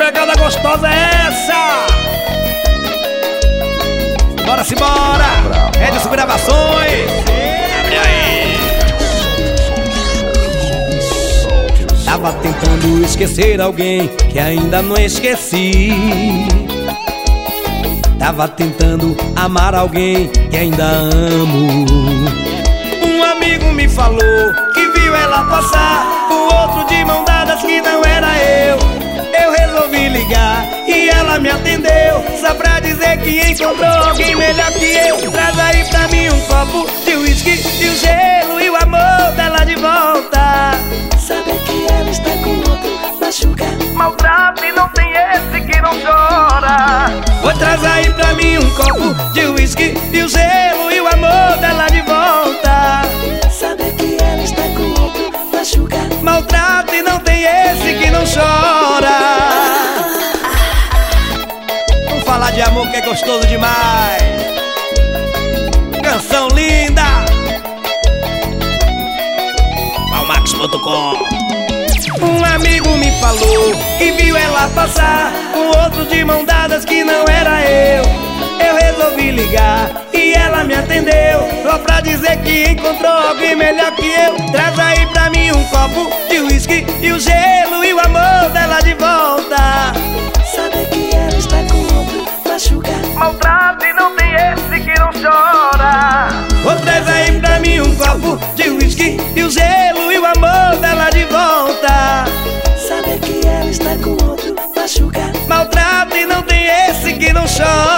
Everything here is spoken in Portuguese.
pegada gostosa é essa? Bora se bora! Edson Gravações! Abre aí! Tava tentando esquecer alguém que ainda não esqueci. Tava tentando amar alguém que ainda amo. Um amigo me falou que viu ela passar com outro de mão me atendeu. Só pra dizer que encontrou alguém melhor que eu. Traz aí pra mim um copo de uísque e o gelo e o amor dela de volta. Sabe que ela está com outro machuca Maltrata e não tem esse que não chora. Vou trazer aí pra mim um copo de uísque e o gelo e o amor dela de volta. Sabe que ela está com outro machuca Maltrata e não tem esse que não chora. Que é gostoso demais. Canção linda. Palmax.com Um amigo me falou que viu ela passar com outro de mão dadas que não era eu. Eu resolvi ligar e ela me atendeu Só pra dizer que encontrou alguém melhor que eu Traz aí pra mim um copo de uísque E o gelo e o amor dela de volta chora. Vou traz aí pra mim um copo de uísque E o gelo e o amor dela de volta. Sabe que ela está com outro machuca Maltrata e não tem esse que não chora